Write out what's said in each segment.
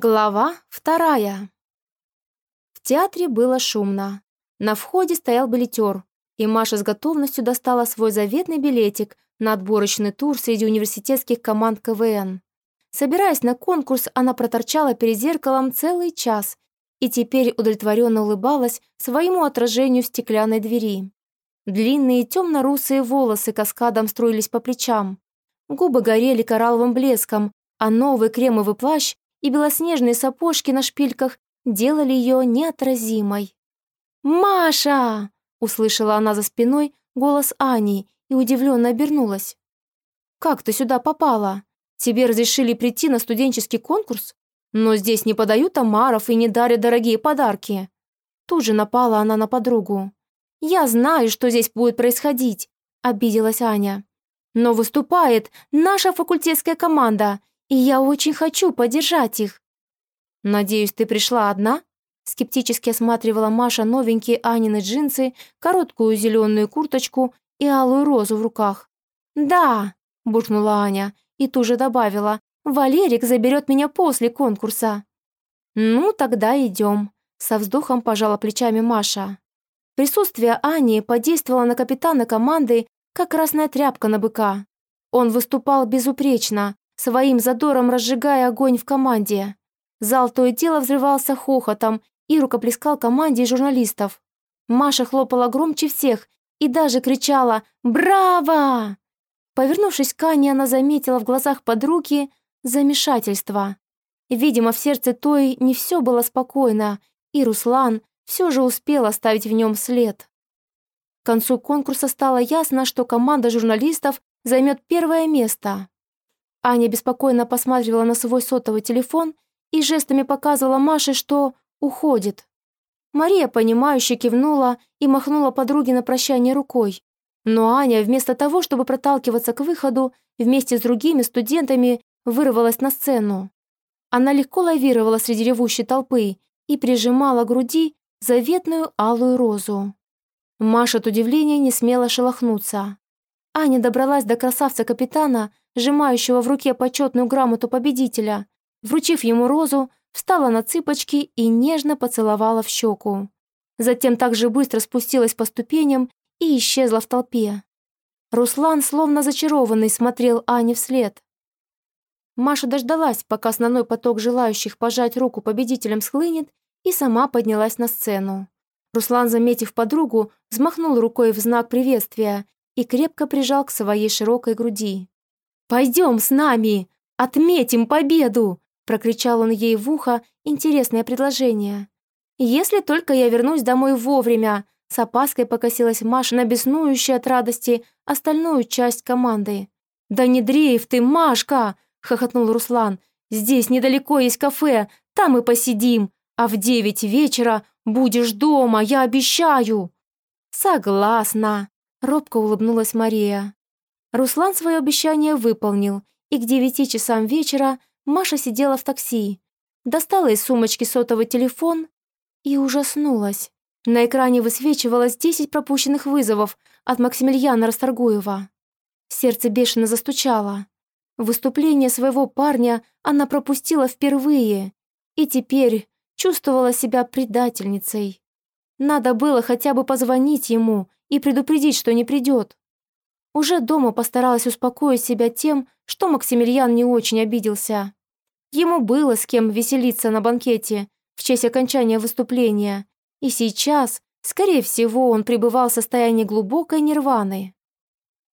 Глава вторая. В театре было шумно. На входе стоял билетер, и Маша с готовностью достала свой заветный билетик на отборочный тур среди университетских команд КВН. Собираясь на конкурс, она проторчала перед зеркалом целый час и теперь удовлетворенно улыбалась своему отражению в стеклянной двери. Длинные темно-русые волосы каскадом струились по плечам. Губы горели коралловым блеском, а новый кремовый плащ и белоснежные сапожки на шпильках делали ее неотразимой. «Маша!» — услышала она за спиной голос Ани и удивленно обернулась. «Как ты сюда попала? Тебе разрешили прийти на студенческий конкурс? Но здесь не подают омаров и не дарят дорогие подарки». Тут же напала она на подругу. «Я знаю, что здесь будет происходить», — обиделась Аня. «Но выступает наша факультетская команда, и я очень хочу поддержать их». «Надеюсь, ты пришла одна?» Скептически осматривала Маша новенькие Анины джинсы, короткую зеленую курточку и алую розу в руках. «Да», – буркнула Аня и тут же добавила, «Валерик заберет меня после конкурса». «Ну, тогда идем», – со вздохом пожала плечами Маша. Присутствие Ани подействовало на капитана команды, как красная тряпка на быка. Он выступал безупречно, своим задором разжигая огонь в команде. Зал то и дело взрывался хохотом и рукоплескал команде журналистов. Маша хлопала громче всех и даже кричала «Браво!». Повернувшись к Ане, она заметила в глазах подруги замешательство. Видимо, в сердце той не все было спокойно, и Руслан все же успел оставить в нем след. К концу конкурса стало ясно, что команда журналистов займет первое место. Аня беспокойно посматривала на свой сотовый телефон и жестами показывала Маше, что уходит. Мария, понимающе кивнула и махнула подруге на прощание рукой. Но Аня, вместо того, чтобы проталкиваться к выходу, вместе с другими студентами вырвалась на сцену. Она легко лавировала среди ревущей толпы и прижимала к груди заветную алую розу. Маша от удивления не смела шелохнуться. Аня добралась до красавца-капитана, сжимающего в руке почетную грамоту победителя. Вручив ему розу, встала на цыпочки и нежно поцеловала в щеку. Затем также быстро спустилась по ступеням и исчезла в толпе. Руслан, словно зачарованный, смотрел Ане вслед. Маша дождалась, пока основной поток желающих пожать руку победителям схлынет, и сама поднялась на сцену. Руслан, заметив подругу, взмахнул рукой в знак приветствия и крепко прижал к своей широкой груди. «Пойдем с нами! Отметим победу!» прокричал он ей в ухо интересное предложение. «Если только я вернусь домой вовремя!» С опаской покосилась Маша на от радости остальную часть команды. «Да не дрейф ты, Машка!» — хохотнул Руслан. «Здесь недалеко есть кафе, там и посидим, а в девять вечера будешь дома, я обещаю!» «Согласна!» — робко улыбнулась Мария. Руслан свое обещание выполнил, и к девяти часам вечера Маша сидела в такси, достала из сумочки сотовый телефон и ужаснулась. На экране высвечивалось 10 пропущенных вызовов от Максимилиана Расторгуева. Сердце бешено застучало. Выступление своего парня она пропустила впервые и теперь чувствовала себя предательницей. Надо было хотя бы позвонить ему и предупредить, что не придет. Уже дома постаралась успокоить себя тем, что Максимилиан не очень обиделся. Ему было с кем веселиться на банкете в честь окончания выступления, и сейчас, скорее всего, он пребывал в состоянии глубокой нирваны.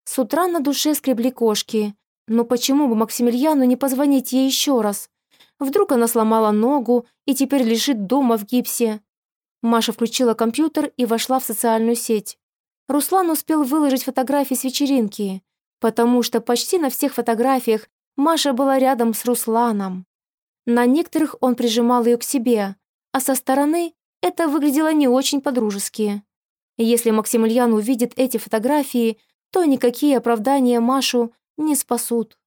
С утра на душе скребли кошки, но почему бы Максимилиану не позвонить ей еще раз? Вдруг она сломала ногу и теперь лежит дома в гипсе. Маша включила компьютер и вошла в социальную сеть. Руслан успел выложить фотографии с вечеринки, потому что почти на всех фотографиях Маша была рядом с Русланом. На некоторых он прижимал ее к себе, а со стороны это выглядело не очень по-дружески. Если Максимилиан увидит эти фотографии, то никакие оправдания Машу не спасут.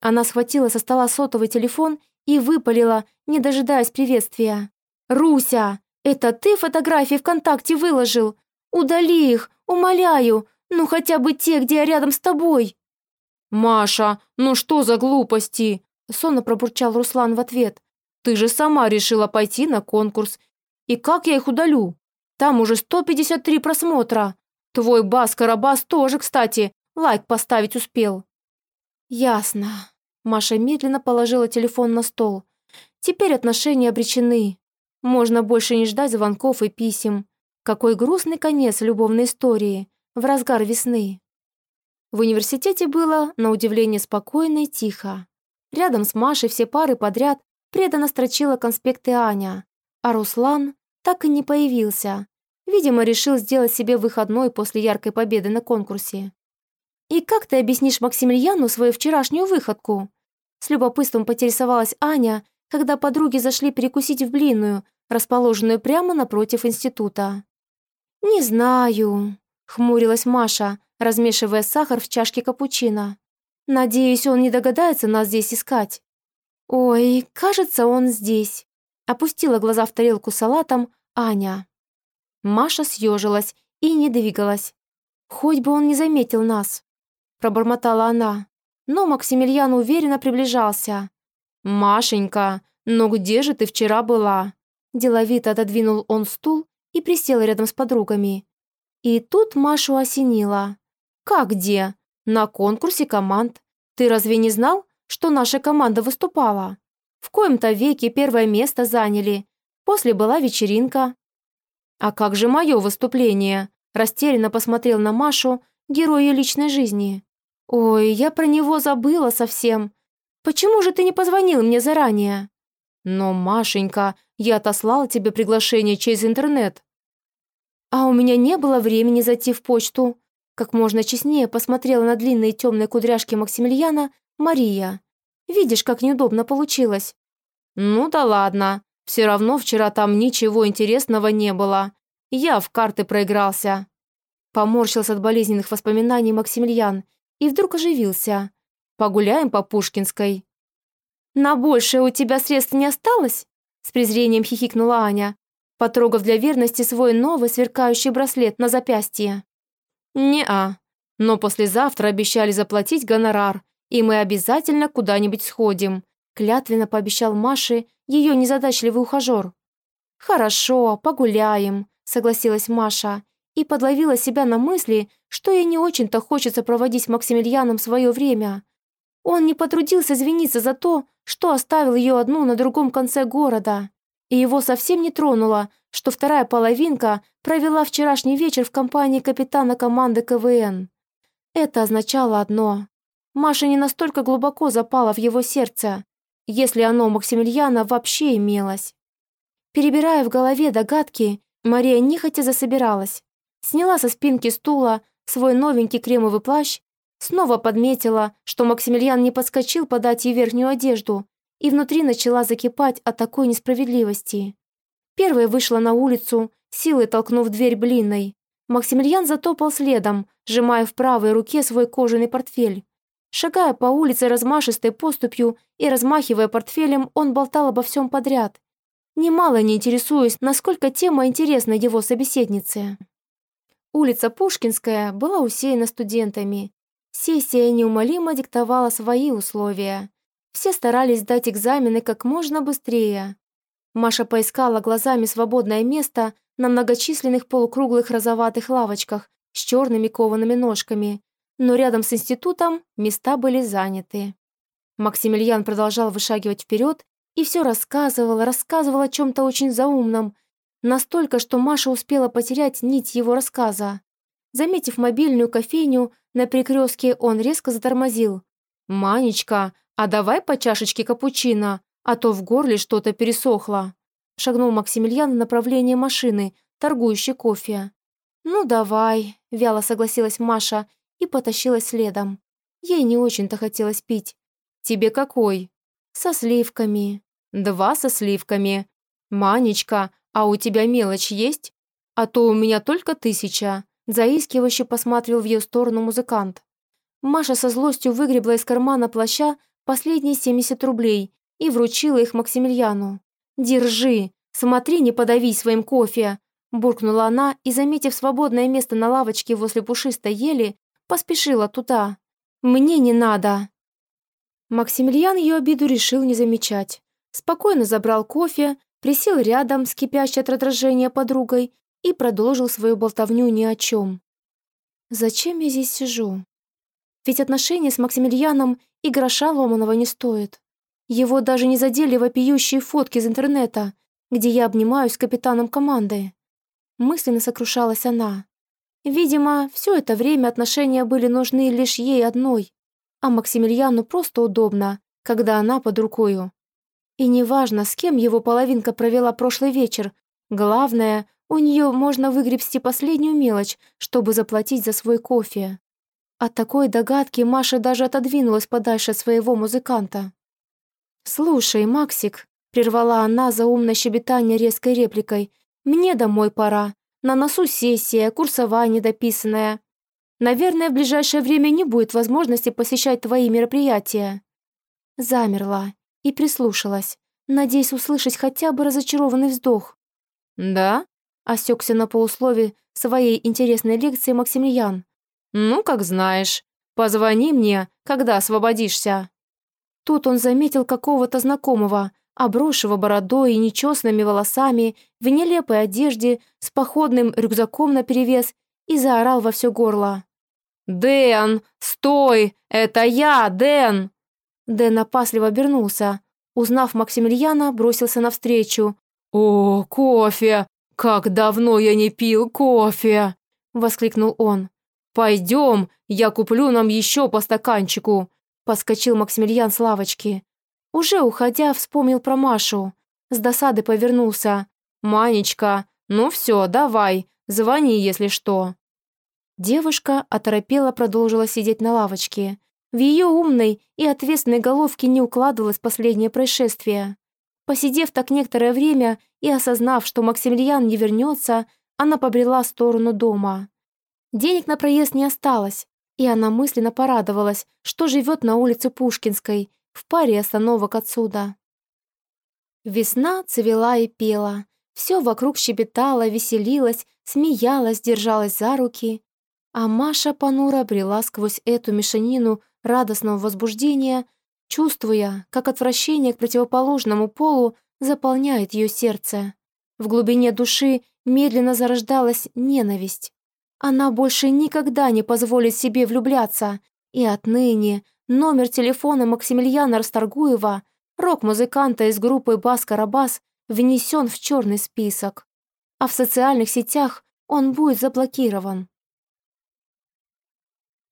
Она схватила со стола сотовый телефон и выпалила, не дожидаясь приветствия. «Руся, это ты фотографии ВКонтакте выложил? Удали их, умоляю, ну хотя бы те, где я рядом с тобой!» «Маша, ну что за глупости?» Сонно пробурчал Руслан в ответ. ты же сама решила пойти на конкурс. И как я их удалю? Там уже 153 просмотра. Твой бас-карабас тоже, кстати, лайк поставить успел». «Ясно». Маша медленно положила телефон на стол. «Теперь отношения обречены. Можно больше не ждать звонков и писем. Какой грустный конец любовной истории в разгар весны». В университете было, на удивление, спокойно и тихо. Рядом с Машей все пары подряд преданно строчила конспекты Аня, а Руслан так и не появился. Видимо, решил сделать себе выходной после яркой победы на конкурсе. «И как ты объяснишь Максимилиану свою вчерашнюю выходку?» С любопытством поинтересовалась Аня, когда подруги зашли перекусить в блинную, расположенную прямо напротив института. «Не знаю», — хмурилась Маша, размешивая сахар в чашке капучино. «Надеюсь, он не догадается нас здесь искать». «Ой, кажется, он здесь», — опустила глаза в тарелку салатом Аня. Маша съежилась и не двигалась. «Хоть бы он не заметил нас», — пробормотала она. Но Максимилиан уверенно приближался. «Машенька, но где же ты вчера была?» Деловито отодвинул он стул и присел рядом с подругами. И тут Машу осенило. «Как где? На конкурсе команд. Ты разве не знал, что наша команда выступала? В коем-то веке первое место заняли. После была вечеринка». «А как же мое выступление?» Растерянно посмотрел на Машу, герой личной жизни. «Ой, я про него забыла совсем. Почему же ты не позвонил мне заранее?» «Но, Машенька, я отослала тебе приглашение через интернет». «А у меня не было времени зайти в почту. Как можно честнее посмотрела на длинные темные кудряшки Максимилиана Мария. «Видишь, как неудобно получилось». «Ну да ладно. Все равно вчера там ничего интересного не было. Я в карты проигрался». Поморщился от болезненных воспоминаний Максимилиан и вдруг оживился. «Погуляем по Пушкинской». «На большее у тебя средств не осталось?» С презрением хихикнула Аня, потрогав для верности свой новый сверкающий браслет на запястье. «Не-а. Но послезавтра обещали заплатить гонорар, и мы обязательно куда-нибудь сходим», клятвенно пообещал Маше ее незадачливый ухажер. «Хорошо, погуляем», согласилась Маша и подловила себя на мысли, что ей не очень-то хочется проводить с Максимилианом свое время. Он не потрудился извиниться за то, что оставил ее одну на другом конце города. И его совсем не тронуло, что вторая половинка провела вчерашний вечер в компании капитана команды КВН. Это означало одно. Маша не настолько глубоко запала в его сердце, если оно у Максимилиана вообще имелось. Перебирая в голове догадки, Мария нехотя засобиралась. Сняла со спинки стула свой новенький кремовый плащ, снова подметила, что Максимилиан не подскочил подать ей верхнюю одежду, и внутри начала закипать от такой несправедливости. Первая вышла на улицу, силой толкнув дверь блинной. Максимилиан затопал следом, сжимая в правой руке свой кожаный портфель. Шагая по улице размашистой поступью и размахивая портфелем, он болтал обо всем подряд, немало не интересуясь, насколько тема интересна его собеседнице. Улица Пушкинская была усеяна студентами. Сессия неумолимо диктовала свои условия. Все старались сдать экзамены как можно быстрее. Маша поискала глазами свободное место на многочисленных полукруглых розоватых лавочках с черными коваными ножками, но рядом с институтом места были заняты. Максимилиан продолжал вышагивать вперед и все рассказывал, рассказывал о чем-то очень заумном, настолько, что Маша успела потерять нить его рассказа. Заметив мобильную кофейню на перекрестке, он резко затормозил. «Манечка, а давай по чашечке капучино, а то в горле что-то пересохло», шагнул Максимилиан в направлении машины, торгующей кофе. «Ну, давай», — вяло согласилась Маша и потащилась следом. Ей не очень-то хотелось пить. «Тебе какой?» «Со сливками». «Два со сливками. Манечка, а у тебя мелочь есть? А то у меня только тысяча». Заискивающе посмотрел в ее сторону музыкант. Маша со злостью выгребла из кармана плаща последние 70 рублей и вручила их Максимилиану. «Держи! Смотри, не подавись своим кофе!» Буркнула она и, заметив свободное место на лавочке возле пушистой ели, поспешила туда. «Мне не надо!» Максимилиан ее обиду решил не замечать. спокойно забрал кофе, присел рядом с кипящей от раздражения подругой и продолжил свою болтовню ни о чем. «Зачем я здесь сижу? Ведь отношения с Максимилианом и гроша ломаного не стоят. Его даже не задели вопиющие фотки из интернета, где я обнимаюсь с капитаном команды. Мысленно сокрушалась она. Видимо, все это время отношения были нужны лишь ей одной, а Максимилиану просто удобно, когда она под рукою. И неважно, с кем его половинка провела прошлый вечер, главное, у нее можно выгребсти последнюю мелочь, чтобы заплатить за свой кофе. От такой догадки Маша даже отодвинулась подальше от своего музыканта. «Слушай, Максик», — прервала она за умное щебетание резкой репликой, «мне домой пора. На носу сессия, курсовая недописанная. Наверное, в ближайшее время не будет возможности посещать твои мероприятия». Замерла и прислушалась, надеясь услышать хотя бы разочарованный вздох. «Да?» — осекся на полуслове своей интересной лекции Максимилиан. «Ну, как знаешь. Позвони мне, когда освободишься». Тут он заметил какого-то знакомого, обросшего бородой и нечесанными волосами, в нелепой одежде, с походным рюкзаком наперевес, и заорал во все горло. «Дэн, стой! Это я, Дэн!» Дэн опасливо обернулся. Узнав Максимилиана, бросился навстречу. «О, кофе! Как давно я не пил кофе!» — воскликнул он. «Пойдем, я куплю нам еще по стаканчику!» — подскочил Максимилиан с лавочки. Уже уходя, вспомнил про Машу. С досады повернулся. «Манечка, ну все, давай, звони, если что». Девушка оторопела продолжила сидеть на лавочке. В ее умной и ответственной головке не укладывалось последнее происшествие. Посидев так некоторое время и осознав, что Максимилиан не вернется, она побрела в сторону дома. Денег на проезд не осталось, и она мысленно порадовалась, что живет на улице Пушкинской, в паре остановок отсюда. Весна цвела и пела, все вокруг щебетало, веселилось, смеялось, держалась за руки, а Маша понуро брела сквозь эту мешанину радостного возбуждения, чувствуя, как отвращение к противоположному полу заполняет ее сердце. В глубине души медленно зарождалась ненависть. Она больше никогда не позволит себе влюбляться, и отныне Номер телефона Максимилиана Расторгуева, рок-музыканта из группы «Бас-Карабас», внесен в черный список. А в социальных сетях он будет заблокирован.